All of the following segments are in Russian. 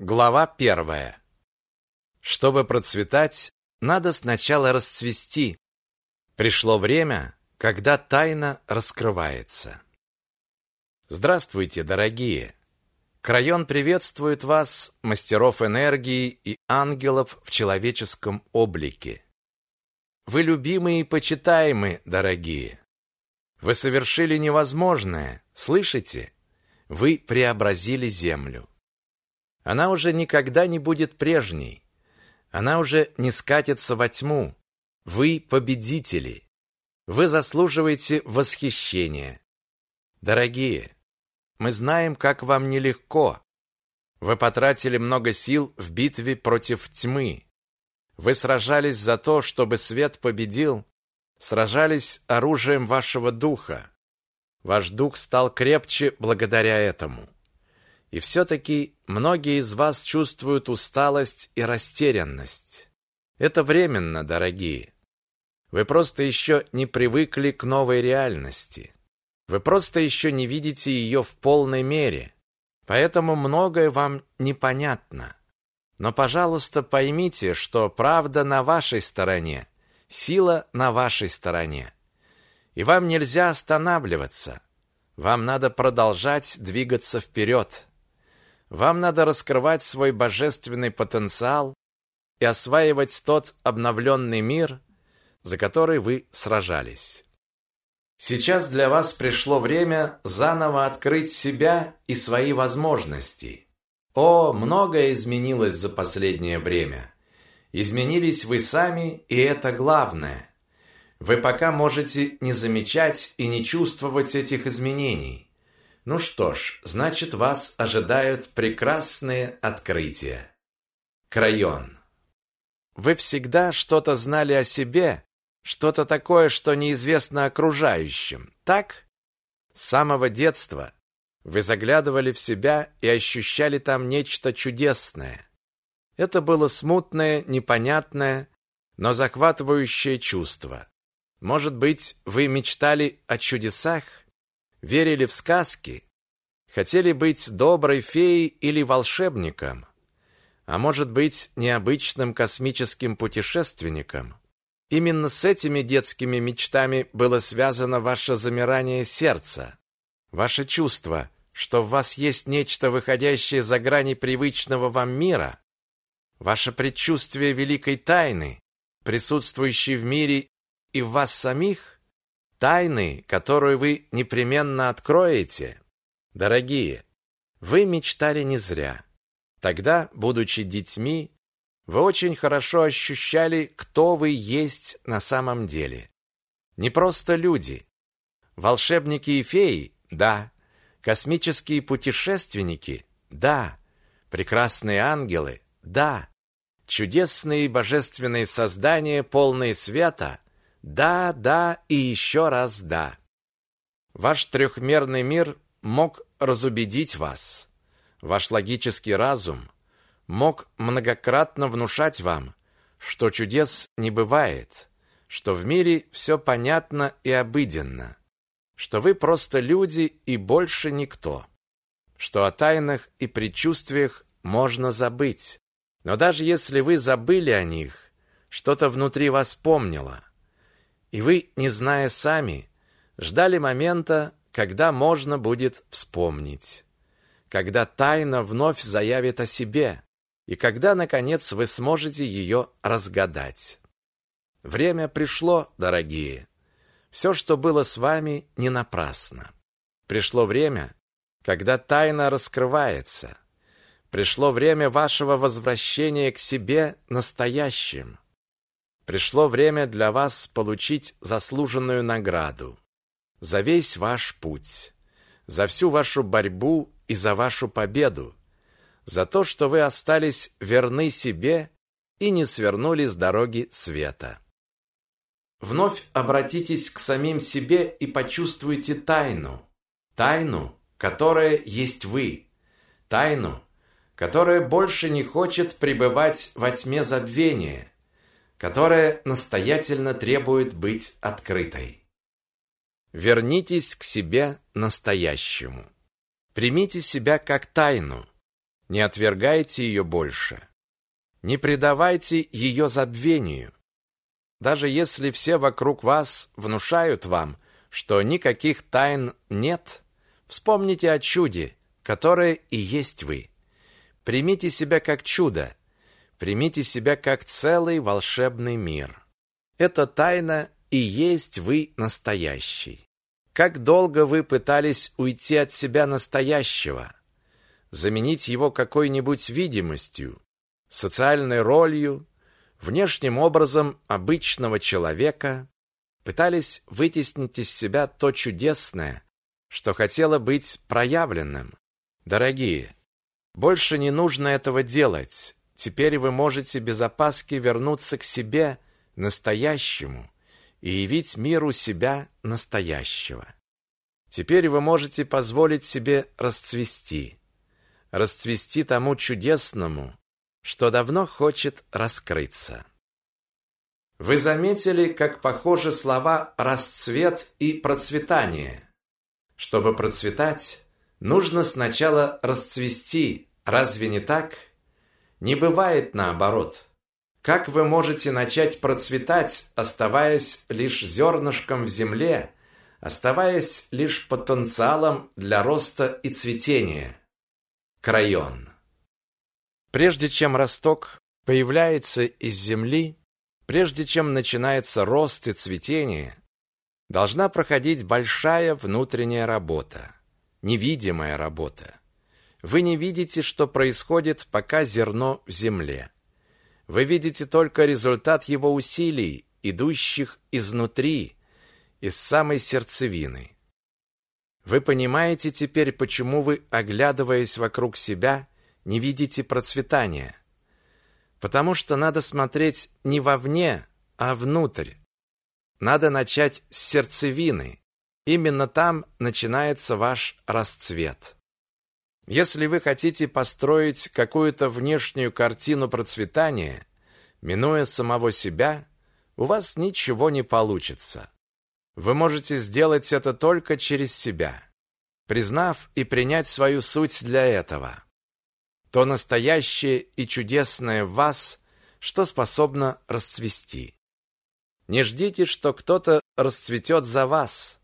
Глава первая. Чтобы процветать, надо сначала расцвести. Пришло время, когда тайна раскрывается. Здравствуйте, дорогие! Крайон приветствует вас, мастеров энергии и ангелов в человеческом облике. Вы любимые и почитаемые, дорогие. Вы совершили невозможное, слышите? Вы преобразили землю. Она уже никогда не будет прежней. Она уже не скатится во тьму. Вы победители. Вы заслуживаете восхищения. Дорогие, мы знаем, как вам нелегко. Вы потратили много сил в битве против тьмы. Вы сражались за то, чтобы свет победил, сражались оружием вашего духа. Ваш дух стал крепче благодаря этому. И все-таки многие из вас чувствуют усталость и растерянность. Это временно, дорогие. Вы просто еще не привыкли к новой реальности. Вы просто еще не видите ее в полной мере. Поэтому многое вам непонятно. Но, пожалуйста, поймите, что правда на вашей стороне, сила на вашей стороне. И вам нельзя останавливаться. Вам надо продолжать двигаться вперед. Вам надо раскрывать свой божественный потенциал и осваивать тот обновленный мир, за который вы сражались. Сейчас для вас пришло время заново открыть себя и свои возможности. О, многое изменилось за последнее время. Изменились вы сами, и это главное. Вы пока можете не замечать и не чувствовать этих изменений. Ну что ж, значит, вас ожидают прекрасные открытия. Крайон. Вы всегда что-то знали о себе, что-то такое, что неизвестно окружающим, так? С самого детства вы заглядывали в себя и ощущали там нечто чудесное. Это было смутное, непонятное, но захватывающее чувство. Может быть, вы мечтали о чудесах? Верили в сказки, хотели быть доброй феей или волшебником, а может быть, необычным космическим путешественником. Именно с этими детскими мечтами было связано ваше замирание сердца, ваше чувство, что в вас есть нечто выходящее за грани привычного вам мира, ваше предчувствие великой тайны, присутствующей в мире и в вас самих – тайны, которую вы непременно откроете. Дорогие, вы мечтали не зря. Тогда, будучи детьми, вы очень хорошо ощущали, кто вы есть на самом деле. Не просто люди. Волшебники и феи – да. Космические путешественники – да. Прекрасные ангелы – да. Чудесные божественные создания, полные света – да, да и еще раз да. Ваш трехмерный мир мог разубедить вас. Ваш логический разум мог многократно внушать вам, что чудес не бывает, что в мире все понятно и обыденно, что вы просто люди и больше никто, что о тайнах и предчувствиях можно забыть. Но даже если вы забыли о них, что-то внутри вас помнило – и вы, не зная сами, ждали момента, когда можно будет вспомнить, когда тайна вновь заявит о себе, и когда, наконец, вы сможете ее разгадать. Время пришло, дорогие. Все, что было с вами, не напрасно. Пришло время, когда тайна раскрывается. Пришло время вашего возвращения к себе настоящим. Пришло время для вас получить заслуженную награду за весь ваш путь, за всю вашу борьбу и за вашу победу, за то, что вы остались верны себе и не свернули с дороги света. Вновь обратитесь к самим себе и почувствуйте тайну, тайну, которая есть вы, тайну, которая больше не хочет пребывать во тьме забвения, которая настоятельно требует быть открытой. Вернитесь к себе настоящему. Примите себя как тайну. Не отвергайте ее больше. Не предавайте ее забвению. Даже если все вокруг вас внушают вам, что никаких тайн нет, вспомните о чуде, которое и есть вы. Примите себя как чудо, примите себя как целый волшебный мир. Эта тайна и есть вы настоящий. Как долго вы пытались уйти от себя настоящего, заменить его какой-нибудь видимостью, социальной ролью, внешним образом обычного человека, пытались вытеснить из себя то чудесное, что хотело быть проявленным. Дорогие, больше не нужно этого делать. Теперь вы можете без опаски вернуться к себе, настоящему, и явить миру себя настоящего. Теперь вы можете позволить себе расцвести, расцвести тому чудесному, что давно хочет раскрыться. Вы заметили, как похожи слова «расцвет» и «процветание». Чтобы процветать, нужно сначала расцвести, разве не так? Не бывает наоборот. Как вы можете начать процветать, оставаясь лишь зернышком в земле, оставаясь лишь потенциалом для роста и цветения? Крайон. Прежде чем росток появляется из земли, прежде чем начинается рост и цветение, должна проходить большая внутренняя работа, невидимая работа. Вы не видите, что происходит, пока зерно в земле. Вы видите только результат его усилий, идущих изнутри, из самой сердцевины. Вы понимаете теперь, почему вы, оглядываясь вокруг себя, не видите процветания? Потому что надо смотреть не вовне, а внутрь. Надо начать с сердцевины. Именно там начинается ваш расцвет. Если вы хотите построить какую-то внешнюю картину процветания, минуя самого себя, у вас ничего не получится. Вы можете сделать это только через себя, признав и принять свою суть для этого. То настоящее и чудесное в вас, что способно расцвести. Не ждите, что кто-то расцветет за вас,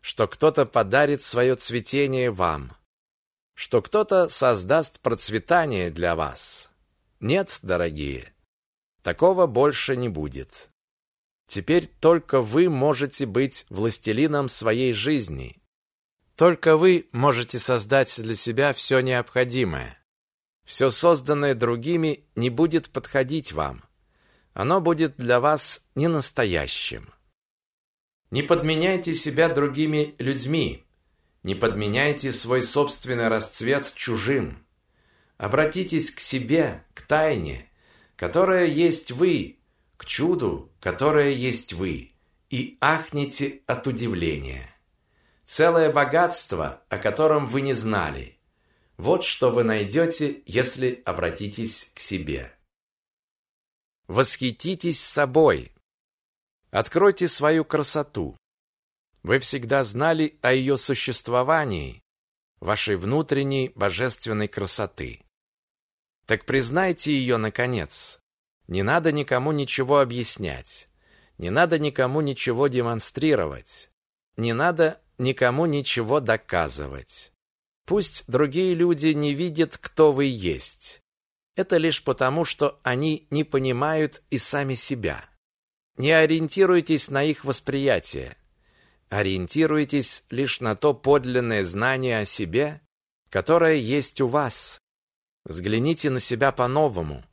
что кто-то подарит свое цветение вам что кто-то создаст процветание для вас. Нет, дорогие, такого больше не будет. Теперь только вы можете быть властелином своей жизни. Только вы можете создать для себя все необходимое. Все созданное другими не будет подходить вам. Оно будет для вас ненастоящим. Не подменяйте себя другими людьми, не подменяйте свой собственный расцвет чужим. Обратитесь к себе, к тайне, которая есть вы, к чуду, которое есть вы, и ахните от удивления. Целое богатство, о котором вы не знали. Вот что вы найдете, если обратитесь к себе. Восхититесь собой. Откройте свою красоту. Вы всегда знали о ее существовании, вашей внутренней божественной красоты. Так признайте ее, наконец. Не надо никому ничего объяснять. Не надо никому ничего демонстрировать. Не надо никому ничего доказывать. Пусть другие люди не видят, кто вы есть. Это лишь потому, что они не понимают и сами себя. Не ориентируйтесь на их восприятие. Ориентируйтесь лишь на то подлинное знание о себе, которое есть у вас. Взгляните на себя по-новому,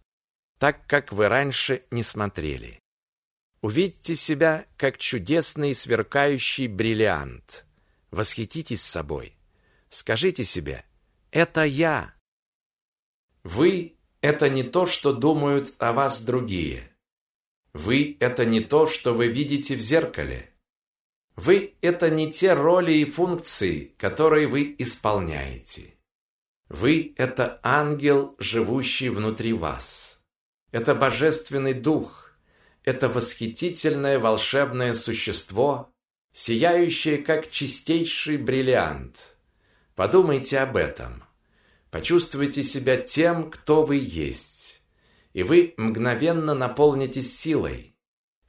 так как вы раньше не смотрели. Увидьте себя как чудесный сверкающий бриллиант. Восхититесь собой. Скажите себе «Это я». Вы – это не то, что думают о вас другие. Вы – это не то, что вы видите в зеркале. Вы – это не те роли и функции, которые вы исполняете. Вы – это ангел, живущий внутри вас. Это божественный дух. Это восхитительное волшебное существо, сияющее как чистейший бриллиант. Подумайте об этом. Почувствуйте себя тем, кто вы есть, и вы мгновенно наполнитесь силой,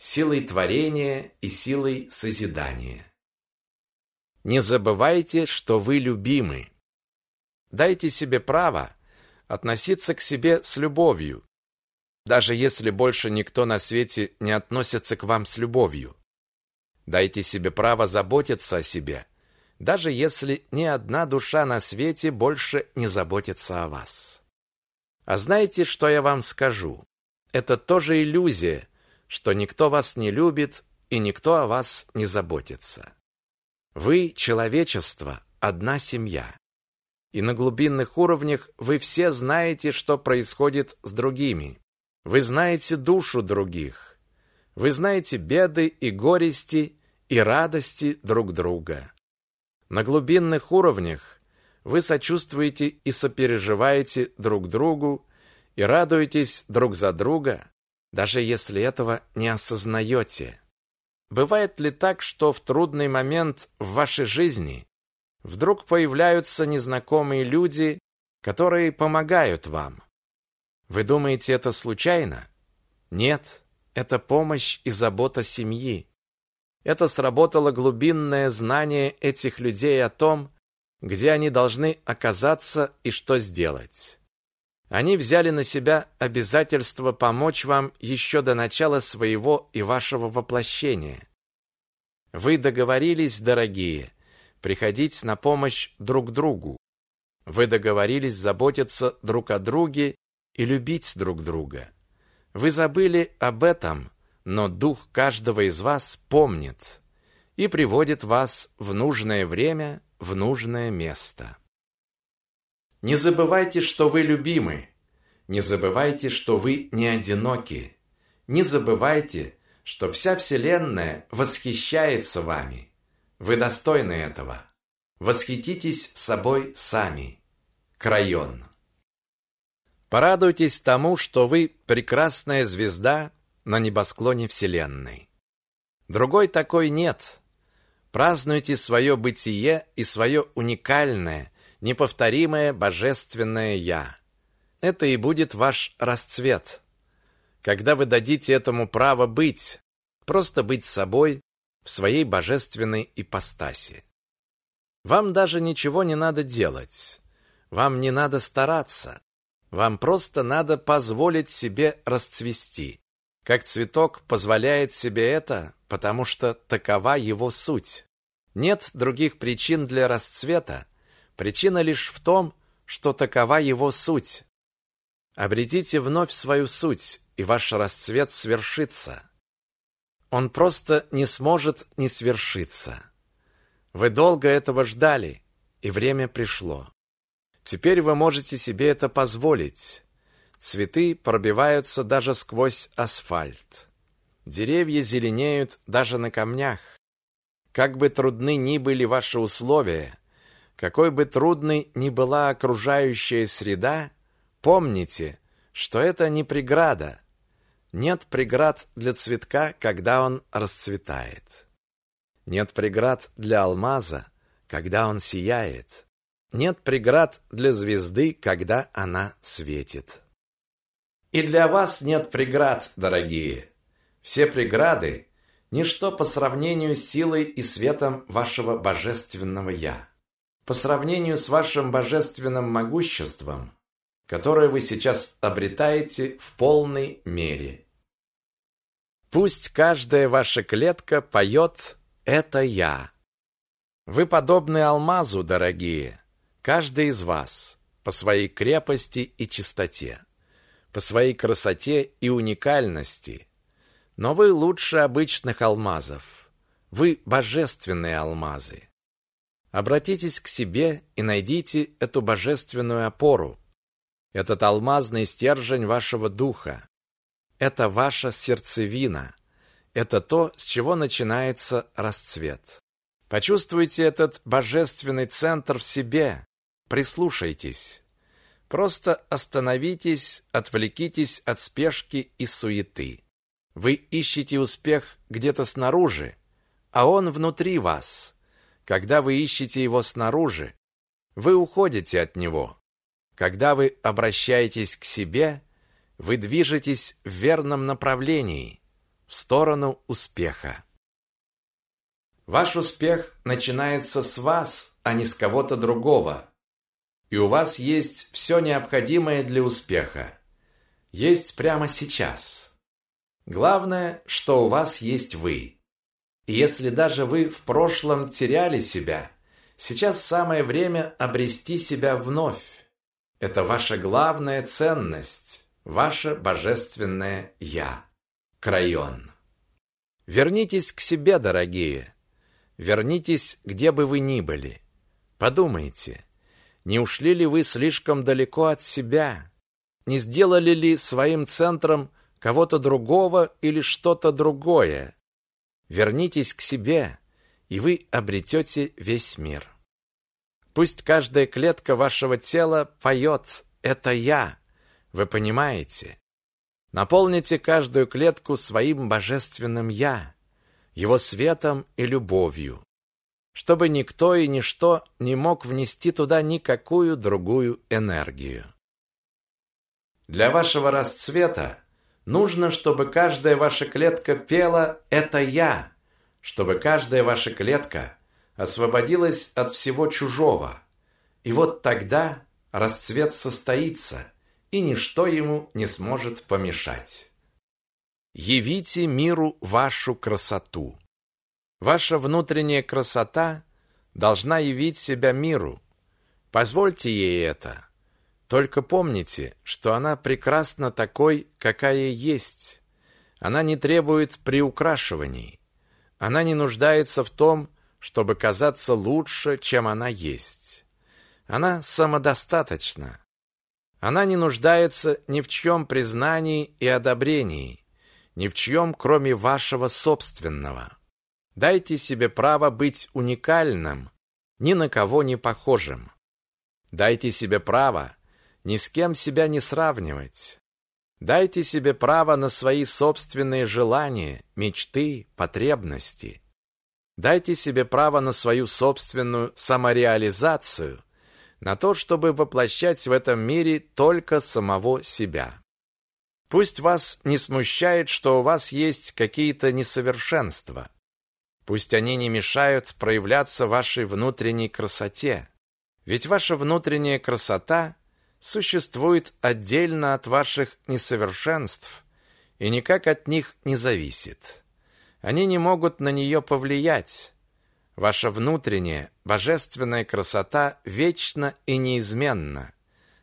силой творения и силой созидания. Не забывайте, что вы любимы. Дайте себе право относиться к себе с любовью, даже если больше никто на свете не относится к вам с любовью. Дайте себе право заботиться о себе, даже если ни одна душа на свете больше не заботится о вас. А знаете, что я вам скажу? Это тоже иллюзия, что никто вас не любит и никто о вас не заботится. Вы, человечество, одна семья. И на глубинных уровнях вы все знаете, что происходит с другими. Вы знаете душу других. Вы знаете беды и горести и радости друг друга. На глубинных уровнях вы сочувствуете и сопереживаете друг другу и радуетесь друг за друга, даже если этого не осознаете. Бывает ли так, что в трудный момент в вашей жизни вдруг появляются незнакомые люди, которые помогают вам? Вы думаете, это случайно? Нет, это помощь и забота семьи. Это сработало глубинное знание этих людей о том, где они должны оказаться и что сделать. Они взяли на себя обязательство помочь вам еще до начала своего и вашего воплощения. Вы договорились, дорогие, приходить на помощь друг другу. Вы договорились заботиться друг о друге и любить друг друга. Вы забыли об этом, но дух каждого из вас помнит и приводит вас в нужное время, в нужное место. Не забывайте, что вы любимы. Не забывайте, что вы не одиноки. Не забывайте, что вся Вселенная восхищается вами. Вы достойны этого. Восхититесь собой сами. Крайон. Порадуйтесь тому, что вы прекрасная звезда на небосклоне Вселенной. Другой такой нет. Празднуйте свое бытие и свое уникальное, неповторимое божественное «Я». Это и будет ваш расцвет. Когда вы дадите этому право быть, просто быть собой в своей божественной ипостаси. Вам даже ничего не надо делать. Вам не надо стараться. Вам просто надо позволить себе расцвести. Как цветок позволяет себе это, потому что такова его суть. Нет других причин для расцвета. Причина лишь в том, что такова его суть. Обретите вновь свою суть, и ваш расцвет свершится. Он просто не сможет не свершиться. Вы долго этого ждали, и время пришло. Теперь вы можете себе это позволить. Цветы пробиваются даже сквозь асфальт. Деревья зеленеют даже на камнях. Как бы трудны ни были ваши условия, какой бы трудной ни была окружающая среда, помните, что это не преграда. Нет преград для цветка, когда он расцветает. Нет преград для алмаза, когда он сияет. Нет преград для звезды, когда она светит. И для вас нет преград, дорогие. Все преграды – ничто по сравнению с силой и светом вашего божественного «Я». По сравнению с вашим божественным могуществом, которое вы сейчас обретаете в полной мере. Пусть каждая ваша клетка поет «Это я». Вы подобны алмазу, дорогие – Каждый из вас по своей крепости и чистоте, по своей красоте и уникальности. Но вы лучше обычных алмазов. Вы божественные алмазы. Обратитесь к себе и найдите эту божественную опору, этот алмазный стержень вашего духа. Это ваша сердцевина. Это то, с чего начинается расцвет. Почувствуйте этот божественный центр в себе, Прислушайтесь. Просто остановитесь, отвлекитесь от спешки и суеты. Вы ищете успех где-то снаружи, а он внутри вас. Когда вы ищете его снаружи, вы уходите от него. Когда вы обращаетесь к себе, вы движетесь в верном направлении, в сторону успеха. Ваш успех начинается с вас, а не с кого-то другого. И у вас есть все необходимое для успеха. Есть прямо сейчас. Главное, что у вас есть вы. Если даже вы в прошлом теряли себя, сейчас самое время обрести себя вновь. Это ваша главная ценность, ваше божественное «Я». Крайон. Вернитесь к себе, дорогие. Вернитесь, где бы вы ни были. Подумайте, не ушли ли вы слишком далеко от себя? Не сделали ли своим центром кого-то другого или что-то другое? Вернитесь к себе, и вы обретете весь мир. Пусть каждая клетка вашего тела поет «Это я». Вы понимаете? Наполните каждую клетку своим божественным «Я», его светом и любовью, чтобы никто и ничто не мог внести туда никакую другую энергию. Для вашего расцвета нужно, чтобы каждая ваша клетка пела «Это я», чтобы каждая ваша клетка освободилась от всего чужого. И вот тогда расцвет состоится – и ничто ему не сможет помешать. Явите миру вашу красоту. Ваша внутренняя красота должна явить себя миру. Позвольте ей это. Только помните, что она прекрасна такой, какая есть. Она не требует приукрашиваний. Она не нуждается в том, чтобы казаться лучше, чем она есть. Она самодостаточна. Она не нуждается ни в чьем признании и одобрении, ни в чьем, кроме вашего собственного. Дайте себе право быть уникальным, ни на кого не похожим. Дайте себе право ни с кем себя не сравнивать. Дайте себе право на свои собственные желания, мечты, потребности. Дайте себе право на свою собственную самореализацию – на то, чтобы воплощать в этом мире только самого себя. Пусть вас не смущает, что у вас есть какие-то несовершенства. Пусть они не мешают проявляться вашей внутренней красоте. Ведь ваша внутренняя красота существует отдельно от ваших несовершенств и никак от них не зависит. Они не могут на нее повлиять, Ваша внутренняя, божественная красота вечна и неизменна.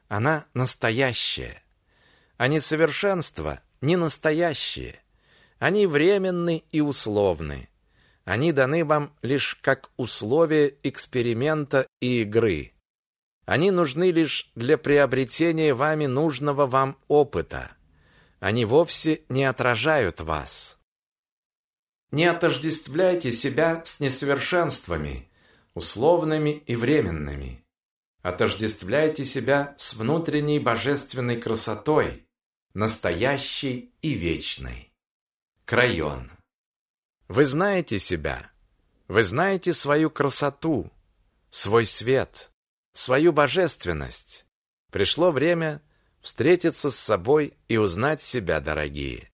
Она настоящая. А несовершенства не настоящие. Они временны и условны. Они даны вам лишь как условие эксперимента и игры. Они нужны лишь для приобретения вами нужного вам опыта. Они вовсе не отражают вас. Не отождествляйте себя с несовершенствами, условными и временными. Отождествляйте себя с внутренней божественной красотой, настоящей и вечной. Крайон. Вы знаете себя. Вы знаете свою красоту, свой свет, свою божественность. Пришло время встретиться с собой и узнать себя, дорогие.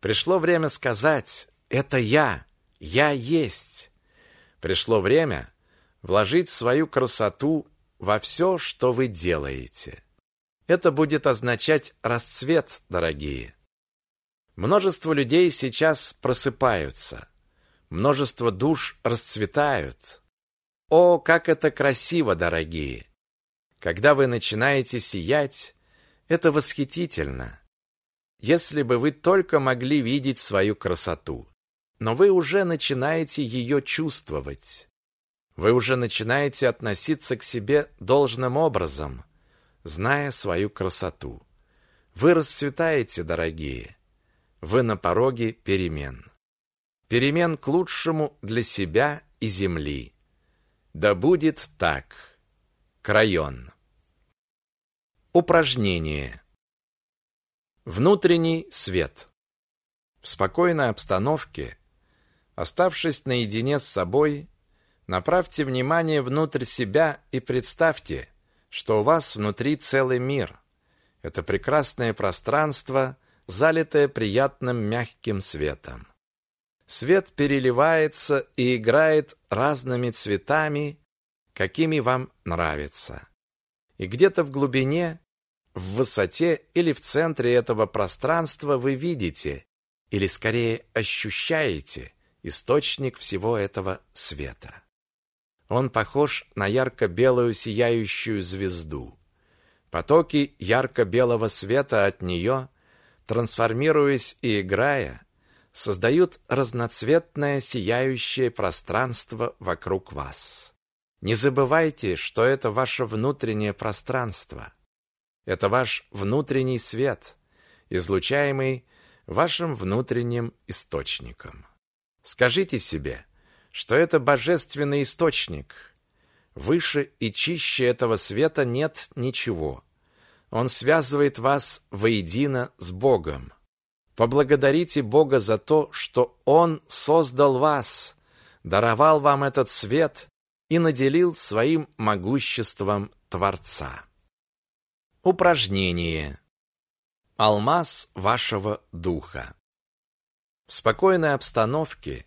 Пришло время сказать это я. Я есть. Пришло время вложить свою красоту во все, что вы делаете. Это будет означать расцвет, дорогие. Множество людей сейчас просыпаются. Множество душ расцветают. О, как это красиво, дорогие! Когда вы начинаете сиять, это восхитительно. Если бы вы только могли видеть свою красоту но вы уже начинаете ее чувствовать. Вы уже начинаете относиться к себе должным образом, зная свою красоту. Вы расцветаете, дорогие. Вы на пороге перемен. Перемен к лучшему для себя и земли. Да будет так. Крайон. Упражнение. Внутренний свет. В спокойной обстановке Оставшись наедине с собой, направьте внимание внутрь себя и представьте, что у вас внутри целый мир. Это прекрасное пространство, залитое приятным мягким светом. Свет переливается и играет разными цветами, какими вам нравится. И где-то в глубине, в высоте или в центре этого пространства вы видите, или скорее ощущаете, источник всего этого света. Он похож на ярко-белую сияющую звезду. Потоки ярко-белого света от нее, трансформируясь и играя, создают разноцветное сияющее пространство вокруг вас. Не забывайте, что это ваше внутреннее пространство. Это ваш внутренний свет, излучаемый вашим внутренним источником. Скажите себе, что это божественный источник. Выше и чище этого света нет ничего. Он связывает вас воедино с Богом. Поблагодарите Бога за то, что Он создал вас, даровал вам этот свет и наделил своим могуществом Творца. Упражнение. Алмаз вашего духа. В спокойной обстановке,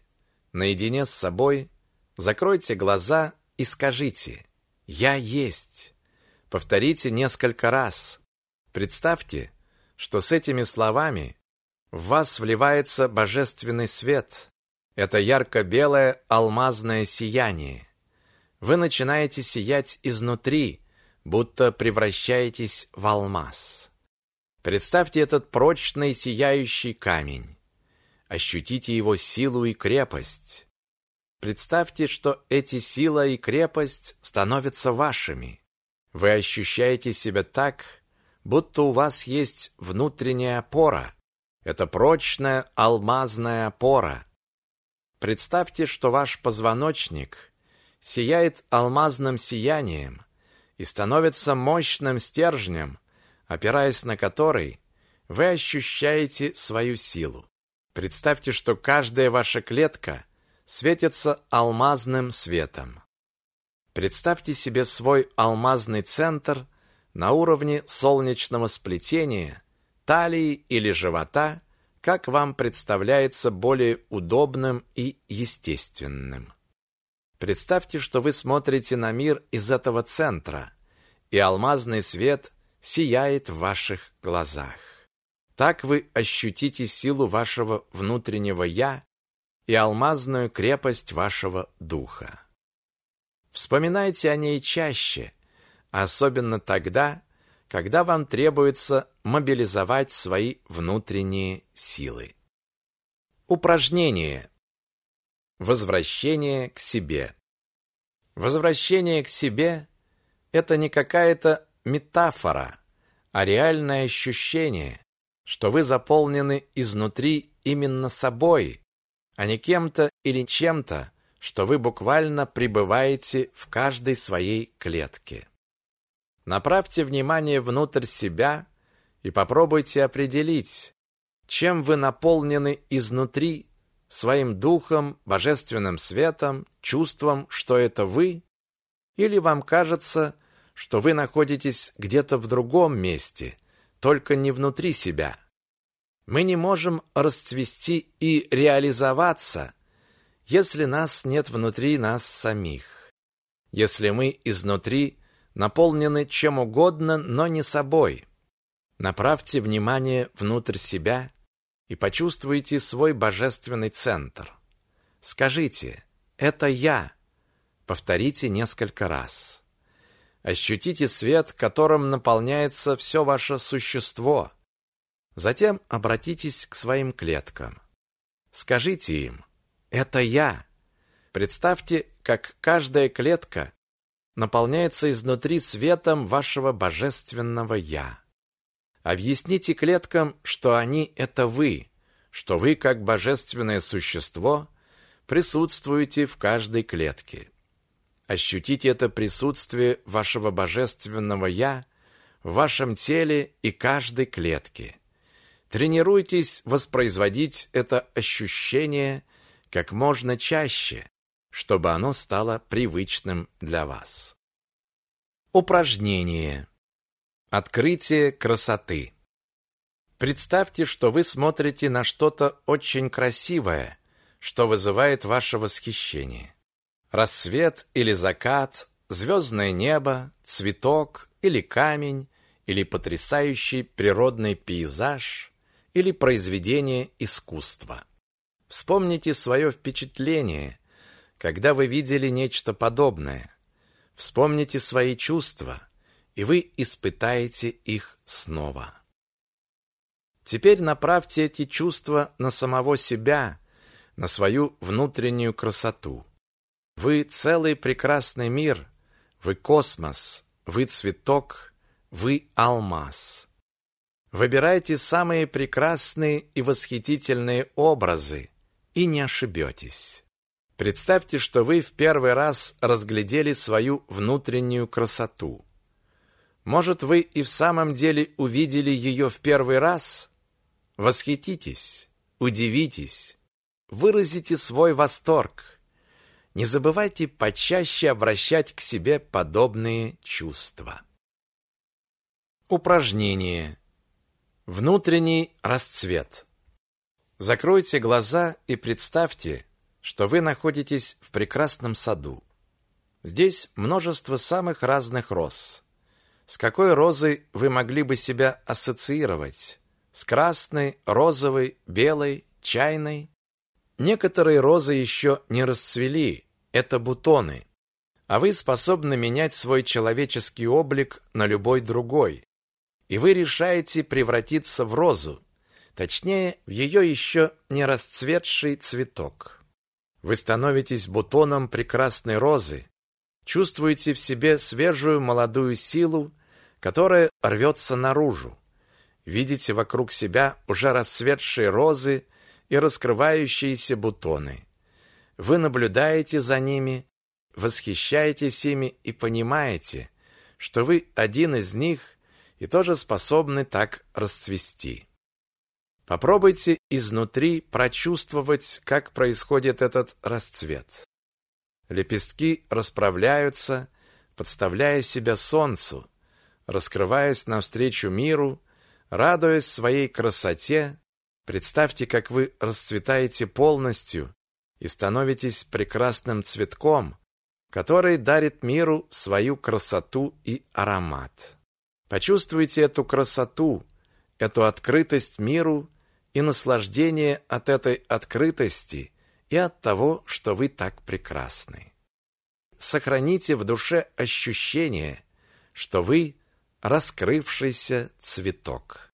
наедине с собой, закройте глаза и скажите «Я есть». Повторите несколько раз. Представьте, что с этими словами в вас вливается божественный свет. Это ярко-белое алмазное сияние. Вы начинаете сиять изнутри, будто превращаетесь в алмаз. Представьте этот прочный сияющий камень. Ощутите его силу и крепость. Представьте, что эти сила и крепость становятся вашими. Вы ощущаете себя так, будто у вас есть внутренняя опора – это прочная алмазная опора. Представьте, что ваш позвоночник сияет алмазным сиянием и становится мощным стержнем, опираясь на который вы ощущаете свою силу. Представьте, что каждая ваша клетка светится алмазным светом. Представьте себе свой алмазный центр на уровне солнечного сплетения – талии или живота, как вам представляется более удобным и естественным. Представьте, что вы смотрите на мир из этого центра, и алмазный свет сияет в ваших глазах. Так вы ощутите силу вашего внутреннего «я» и алмазную крепость вашего духа. Вспоминайте о ней чаще, особенно тогда, когда вам требуется мобилизовать свои внутренние силы. Упражнение. Возвращение к себе. Возвращение к себе – это не какая-то метафора, а реальное ощущение, что вы заполнены изнутри именно собой, а не кем-то или чем-то, что вы буквально пребываете в каждой своей клетке. Направьте внимание внутрь себя и попробуйте определить, чем вы наполнены изнутри своим духом, божественным светом, чувством, что это вы, или вам кажется, что вы находитесь где-то в другом месте, только не внутри себя. Мы не можем расцвести и реализоваться, если нас нет внутри нас самих. Если мы изнутри наполнены чем угодно, но не собой. Направьте внимание внутрь себя и почувствуйте свой божественный центр. Скажите «Это я». Повторите несколько раз. Ощутите свет, которым наполняется все ваше существо. Затем обратитесь к своим клеткам. Скажите им «Это я». Представьте, как каждая клетка наполняется изнутри светом вашего божественного «Я». Объясните клеткам, что они – это вы, что вы, как божественное существо, присутствуете в каждой клетке. Ощутите это присутствие вашего божественного «Я» в вашем теле и каждой клетке. Тренируйтесь воспроизводить это ощущение как можно чаще, чтобы оно стало привычным для вас. Упражнение. Открытие красоты. Представьте, что вы смотрите на что-то очень красивое, что вызывает ваше восхищение. Рассвет или закат, звездное небо, цветок или камень, или потрясающий природный пейзаж, или произведение искусства. Вспомните свое впечатление, когда вы видели нечто подобное. Вспомните свои чувства, и вы испытаете их снова. Теперь направьте эти чувства на самого себя, на свою внутреннюю красоту. Вы целый прекрасный мир, вы космос, вы цветок, вы алмаз. Выбирайте самые прекрасные и восхитительные образы и не ошибетесь. Представьте, что вы в первый раз разглядели свою внутреннюю красоту. Может, вы и в самом деле увидели ее в первый раз? Восхититесь, удивитесь, выразите свой восторг. Не забывайте почаще обращать к себе подобные чувства. Упражнение. Внутренний расцвет. Закройте глаза и представьте, что вы находитесь в прекрасном саду. Здесь множество самых разных роз. С какой розой вы могли бы себя ассоциировать? С красной, розовой, белой, чайной? Некоторые розы еще не расцвели, это бутоны. А вы способны менять свой человеческий облик на любой другой. И вы решаете превратиться в розу, точнее, в ее еще не расцветший цветок. Вы становитесь бутоном прекрасной розы, чувствуете в себе свежую молодую силу, которая рвется наружу. Видите вокруг себя уже расцветшие розы и раскрывающиеся бутоны. Вы наблюдаете за ними, восхищаетесь ими и понимаете, что вы один из них и тоже способны так расцвести. Попробуйте изнутри прочувствовать, как происходит этот расцвет. Лепестки расправляются, подставляя себя солнцу, раскрываясь навстречу миру, радуясь своей красоте. Представьте, как вы расцветаете полностью и становитесь прекрасным цветком, который дарит миру свою красоту и аромат. Почувствуйте эту красоту, эту открытость миру и наслаждение от этой открытости и от того, что вы так прекрасны. Сохраните в душе ощущение, что вы раскрывшийся цветок.